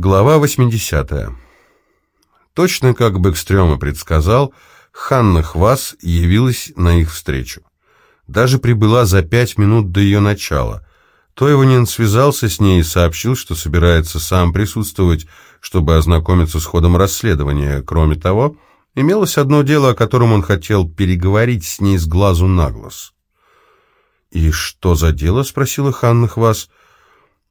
Глава 80. Точно как Бэкстрём и предсказал, Ханна Хвас явилась на их встречу. Даже прибыла за пять минут до ее начала. Тойванин связался с ней и сообщил, что собирается сам присутствовать, чтобы ознакомиться с ходом расследования. Кроме того, имелось одно дело, о котором он хотел переговорить с ней с глазу на глаз. «И что за дело?» — спросила Ханна Хвас.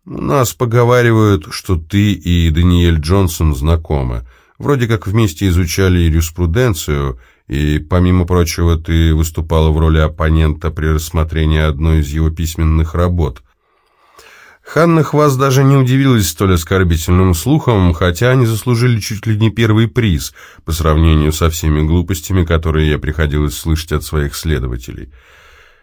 «У нас поговаривают, что ты и Даниэль Джонсон знакомы. Вроде как вместе изучали юриспруденцию, и, помимо прочего, ты выступала в роли оппонента при рассмотрении одной из его письменных работ». Ханна Хвас даже не удивилась столь оскорбительным слухом, хотя они заслужили чуть ли не первый приз по сравнению со всеми глупостями, которые ей приходилось слышать от своих следователей.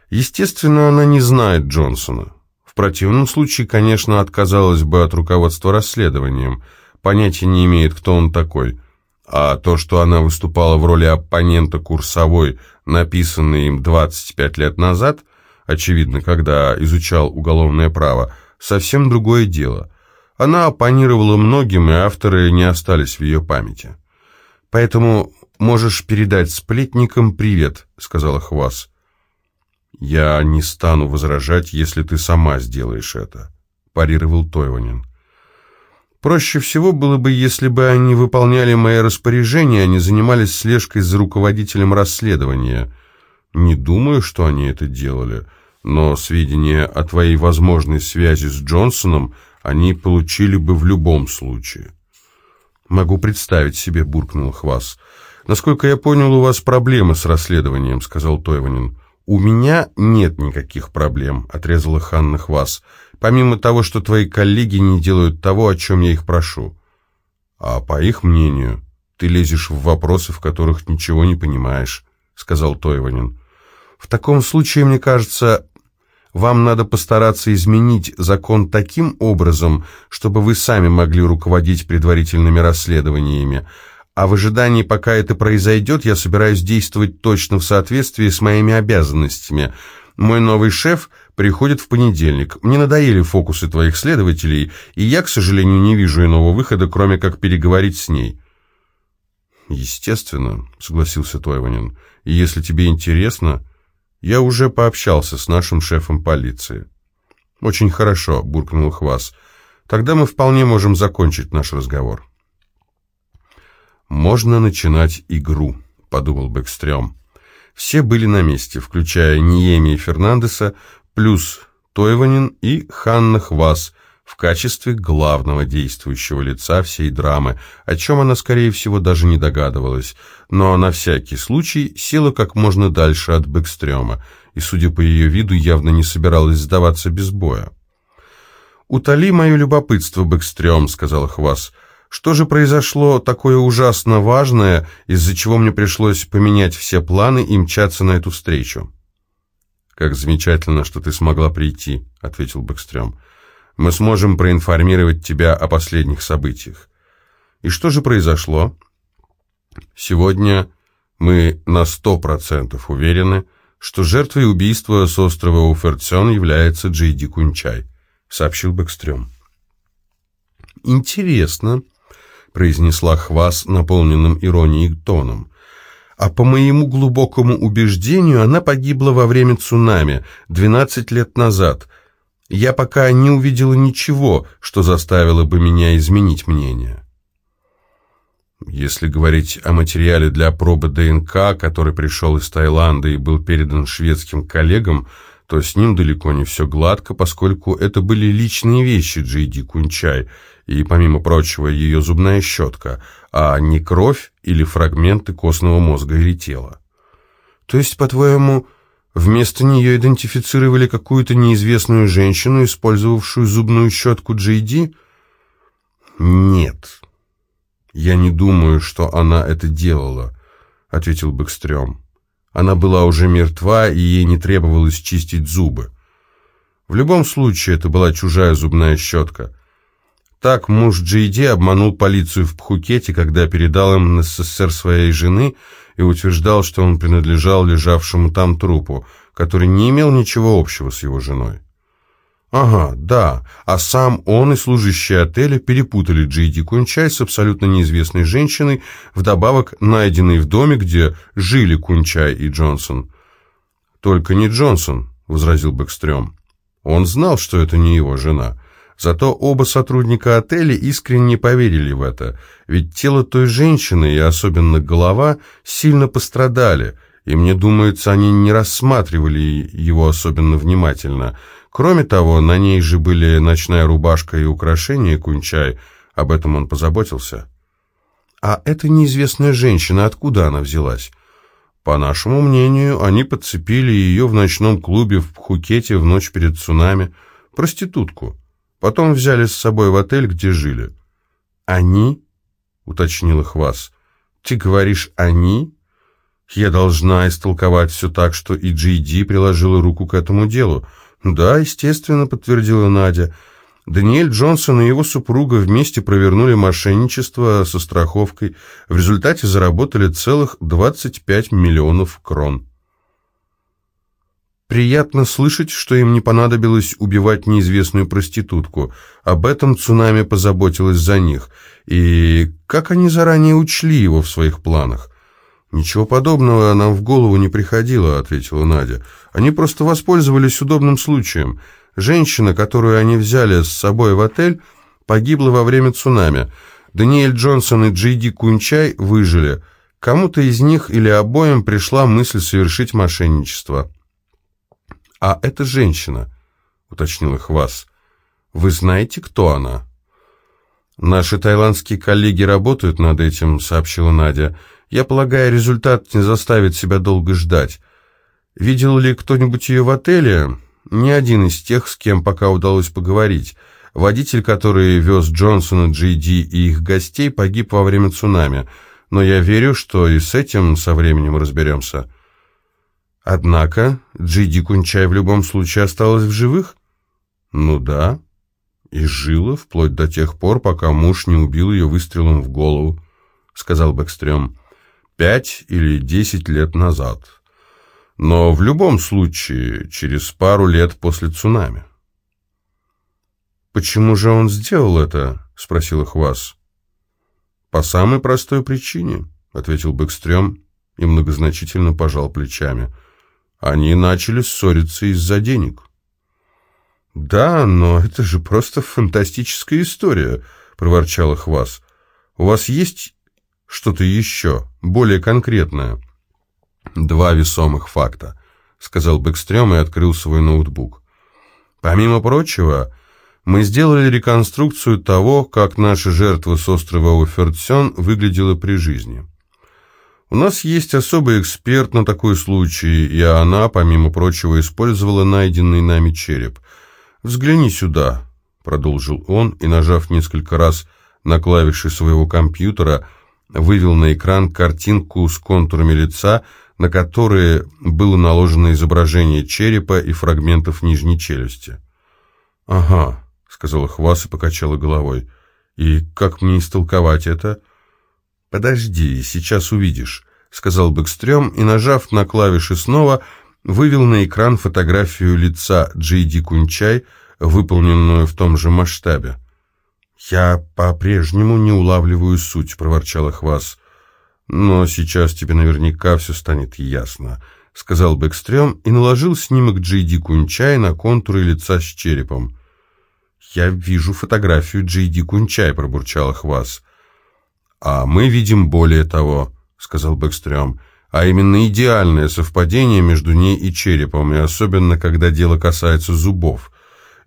Естественно, она не знает Джонсона. В противном случае, конечно, отказалась бы от руководства расследованием. Понятия не имеет, кто он такой. А то, что она выступала в роли оппонента курсовой, написанной им 25 лет назад, очевидно, когда изучал уголовное право, совсем другое дело. Она оппонировала многим, и авторы не остались в ее памяти. «Поэтому можешь передать сплетникам привет», — сказала Хвас. «Я не стану возражать, если ты сама сделаешь это», – парировал Тойванин. «Проще всего было бы, если бы они выполняли мои распоряжения, а не занимались слежкой за руководителем расследования. Не думаю, что они это делали, но сведения о твоей возможной связи с Джонсоном они получили бы в любом случае». «Могу представить себе», – буркнул Хвас. «Насколько я понял, у вас проблемы с расследованием», – сказал Тойванин. «У меня нет никаких проблем», — отрезала Ханна Хвас, «помимо того, что твои коллеги не делают того, о чем я их прошу». «А по их мнению, ты лезешь в вопросы, в которых ничего не понимаешь», — сказал Тойванин. «В таком случае, мне кажется, вам надо постараться изменить закон таким образом, чтобы вы сами могли руководить предварительными расследованиями, а в ожидании, пока это произойдет, я собираюсь действовать точно в соответствии с моими обязанностями. Мой новый шеф приходит в понедельник. Мне надоели фокусы твоих следователей, и я, к сожалению, не вижу иного выхода, кроме как переговорить с ней». «Естественно», — согласился Тойванин. «И если тебе интересно, я уже пообщался с нашим шефом полиции». «Очень хорошо», — буркнул Хвас. «Тогда мы вполне можем закончить наш разговор». «Можно начинать игру», — подумал Бэкстрём. Все были на месте, включая Ниеми и Фернандеса, плюс Тойванин и Ханна Хвас в качестве главного действующего лица всей драмы, о чем она, скорее всего, даже не догадывалась, но на всякий случай села как можно дальше от Бэкстрёма и, судя по ее виду, явно не собиралась сдаваться без боя. «Утоли мое любопытство, Бэкстрём», — сказала Хвас, — что же произошло такое ужасно важное, из-за чего мне пришлось поменять все планы и мчаться на эту встречу? «Как замечательно, что ты смогла прийти», — ответил Бэкстрём. «Мы сможем проинформировать тебя о последних событиях». «И что же произошло?» «Сегодня мы на сто процентов уверены, что жертвой убийства с острова Уферцен является Джейди Кунчай», — сообщил Бэкстрём. «Интересно», произнесла Хвас наполненным иронией тоном. А по моему глубокому убеждению, она погибла во время цунами, 12 лет назад. Я пока не увидела ничего, что заставило бы меня изменить мнение. Если говорить о материале для пробы ДНК, который пришел из Таиланда и был передан шведским коллегам, то с ним далеко не все гладко, поскольку это были личные вещи Джейди Кунчай, и, помимо прочего, ее зубная щетка, а не кровь или фрагменты костного мозга или тела. То есть, по-твоему, вместо нее идентифицировали какую-то неизвестную женщину, использовавшую зубную щетку Джейди? Нет. Я не думаю, что она это делала, ответил Бэкстрём. Она была уже мертва, и ей не требовалось чистить зубы. В любом случае, это была чужая зубная щетка. Так муж Джейди обманул полицию в Пхукете, когда передал им СССР своей жены и утверждал, что он принадлежал лежавшему там трупу, который не имел ничего общего с его женой. Ага, да. А сам он и служащие отеля перепутали Джейди Кунчай с абсолютно неизвестной женщиной, вдобавок найденной в доме, где жили Кунчай и Джонсон. «Только не Джонсон», — возразил Бэкстрём. Он знал, что это не его жена. Зато оба сотрудника отеля искренне поверили в это, ведь тело той женщины и особенно голова сильно пострадали, и мне думается, они не рассматривали его особенно внимательно — Кроме того, на ней же были ночная рубашка и украшения Кунчай, об этом он позаботился. А эта неизвестная женщина, откуда она взялась? По нашему мнению, они подцепили ее в ночном клубе в Пхукете в ночь перед цунами, проститутку. Потом взяли с собой в отель, где жили. «Они?» — уточнила Хвас. «Ты говоришь «они»?» Я должна истолковать все так, что и Джейди приложила руку к этому делу. «Да, естественно», — подтвердила Надя. Даниэль Джонсон и его супруга вместе провернули мошенничество со страховкой. В результате заработали целых 25 миллионов крон. Приятно слышать, что им не понадобилось убивать неизвестную проститутку. Об этом цунами позаботилась за них. И как они заранее учли его в своих планах? «Ничего подобного нам в голову не приходило», — ответила Надя. «Они просто воспользовались удобным случаем. Женщина, которую они взяли с собой в отель, погибла во время цунами. Даниэль Джонсон и Джей Ди Кунчай выжили. Кому-то из них или обоим пришла мысль совершить мошенничество». «А эта женщина», — уточнил Хвас, — «вы знаете, кто она?» «Наши тайландские коллеги работают над этим», — сообщила Надя. Я полагаю, результат не заставит себя долго ждать. Видел ли кто-нибудь ее в отеле? Ни один из тех, с кем пока удалось поговорить. Водитель, который вез Джонсона, Джей и их гостей, погиб во время цунами. Но я верю, что и с этим со временем разберемся. Однако Джей Кунчай в любом случае осталась в живых? Ну да. И жила вплоть до тех пор, пока муж не убил ее выстрелом в голову, сказал Бэкстрём пять или десять лет назад. Но в любом случае через пару лет после цунами. «Почему же он сделал это?» — спросил Хвас. «По самой простой причине», — ответил Бэкстрём и многозначительно пожал плечами. «Они начали ссориться из-за денег». «Да, но это же просто фантастическая история», — проворчал Хвас. «У вас есть что-то еще, более конкретное. Два весомых факта, сказал Бэкстрём и открыл свой ноутбук. Помимо прочего, мы сделали реконструкцию того, как наша жертва с острова Уфертсен выглядела при жизни. У нас есть особый эксперт на такой случай, и она, помимо прочего, использовала найденный нами череп. «Взгляни сюда», — продолжил он, и, нажав несколько раз на клавиши своего компьютера, — вывел на экран картинку с контурами лица, на которые было наложено изображение черепа и фрагментов нижней челюсти. «Ага», — сказала Хвас и покачала головой. «И как мне истолковать это?» «Подожди, сейчас увидишь», — сказал Бэкстрём и, нажав на клавиши снова, вывел на экран фотографию лица Джейди Кунчай, выполненную в том же масштабе. «Я по-прежнему не улавливаю суть», — проворчала Хвас. «Но сейчас тебе наверняка все станет ясно», — сказал Бэкстрём и наложил снимок Джейди Кунчай на контуры лица с черепом. «Я вижу фотографию Джейди Кунчай», — пробурчала Хвас. «А мы видим более того», — сказал Бэкстрём, «а именно идеальное совпадение между ней и черепом, и особенно, когда дело касается зубов».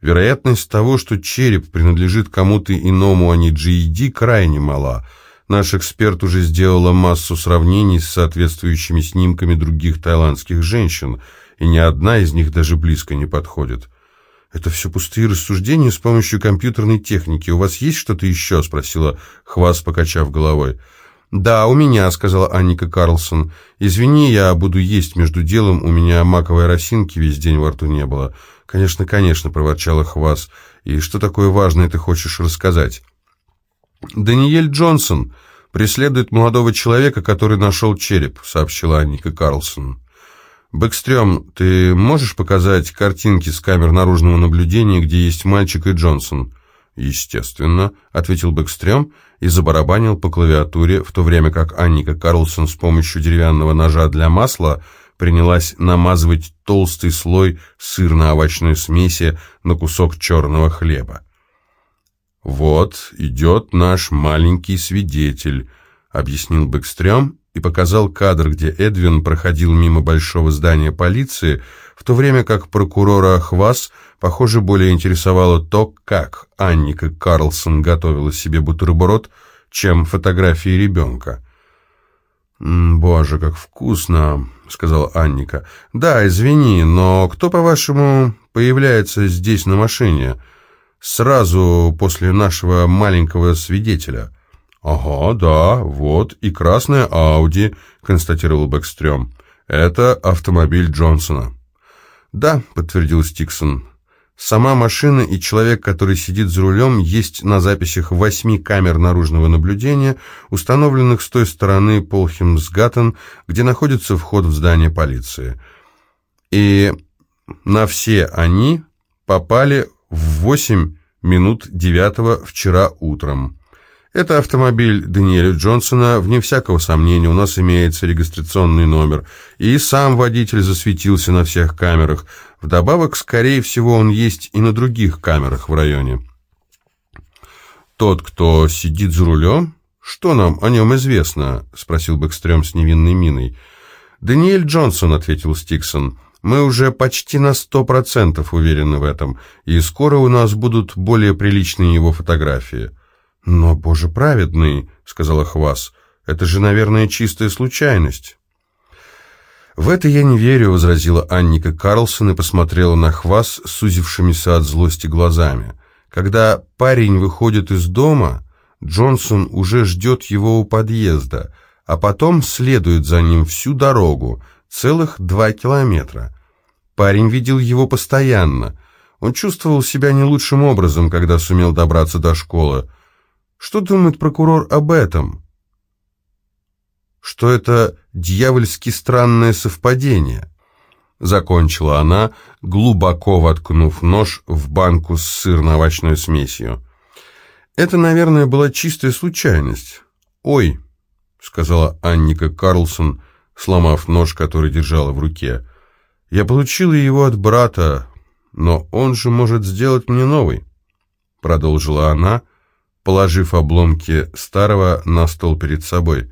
Вероятность того, что череп принадлежит кому-то иному, а не GED, крайне мала. Наш эксперт уже сделала массу сравнений с соответствующими снимками других таиландских женщин, и ни одна из них даже близко не подходит. «Это все пустые рассуждения с помощью компьютерной техники. У вас есть что-то еще?» — спросила Хвас, покачав головой. «Да, у меня», — сказала Анника Карлсон. «Извини, я буду есть между делом, у меня маковой росинки весь день во рту не было». «Конечно, конечно», — проворчала Хвас. «И что такое важное ты хочешь рассказать?» «Даниэль Джонсон преследует молодого человека, который нашел череп», — сообщила Анника Карлсон. «Бэкстрём, ты можешь показать картинки с камер наружного наблюдения, где есть мальчик и Джонсон?» «Естественно», — ответил Бэкстрём и забарабанил по клавиатуре, в то время как Анника Карлсон с помощью деревянного ножа для масла принялась намазывать толстый слой сырно-овощной смеси на кусок черного хлеба. «Вот идет наш маленький свидетель», — объяснил Бэкстрём и показал кадр, где Эдвин проходил мимо большого здания полиции, в то время как прокурора Хвас, похоже, более интересовало то, как Анника Карлсон готовила себе бутерброд, чем фотографии ребенка. «Боже, как вкусно!» — сказала Анника. «Да, извини, но кто, по-вашему, появляется здесь на машине сразу после нашего маленького свидетеля?» «Ага, да, вот, и красная Ауди», — констатировал Бэкстрём. «Это автомобиль Джонсона». «Да», — подтвердил Стиксон. «Сама машина и человек, который сидит за рулем, есть на записях восьми камер наружного наблюдения, установленных с той стороны Полхимсгаттен, где находится вход в здание полиции. И на все они попали в восемь минут девятого вчера утром». Это автомобиль Даниэля Джонсона, вне всякого сомнения, у нас имеется регистрационный номер, и сам водитель засветился на всех камерах. Вдобавок, скорее всего, он есть и на других камерах в районе. «Тот, кто сидит за рулем? Что нам о нем известно?» — спросил Бэкстрём с невинной миной. «Даниэль Джонсон», — ответил Стиксон. «Мы уже почти на сто процентов уверены в этом, и скоро у нас будут более приличные его фотографии». «Но, Боже праведный», — сказала Хвас, — «это же, наверное, чистая случайность». «В это я не верю», — возразила Анника Карлсон и посмотрела на Хвас сузившимися от злости глазами. «Когда парень выходит из дома, Джонсон уже ждет его у подъезда, а потом следует за ним всю дорогу, целых два километра. Парень видел его постоянно. Он чувствовал себя не лучшим образом, когда сумел добраться до школы. Что думает прокурор об этом? Что это дьявольски странное совпадение? Закончила она, глубоко воткнув нож в банку с сырно-овощной смесью. Это, наверное, была чистая случайность. «Ой», — сказала Анника Карлсон, сломав нож, который держала в руке, — «я получила его от брата, но он же может сделать мне новый», — продолжила она, — положив обломки старого на стол перед собой.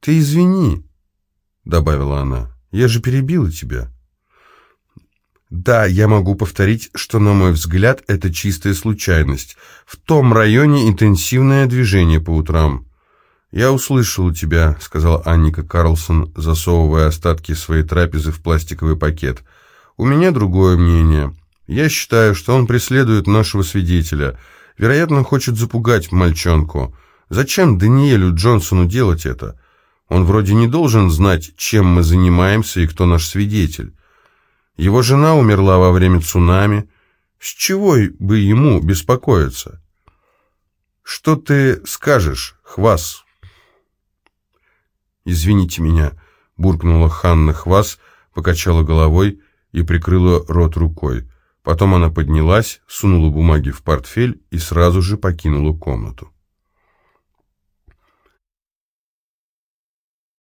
«Ты извини», — добавила она, — «я же перебила тебя». Да, я могу повторить, что, на мой взгляд, это чистая случайность. В том районе интенсивное движение по утрам. «Я услышала тебя», — сказала Анника Карлсон, засовывая остатки своей трапезы в пластиковый пакет. «У меня другое мнение. Я считаю, что он преследует нашего свидетеля». Вероятно, хочет запугать мальчонку. Зачем Даниэлю Джонсону делать это? Он вроде не должен знать, чем мы занимаемся и кто наш свидетель. Его жена умерла во время цунами. С чего бы ему беспокоиться? Что ты скажешь, Хвас? Извините меня, буркнула Ханна Хвас, покачала головой и прикрыла рот рукой. Потом она поднялась, сунула бумаги в портфель и сразу же покинула комнату.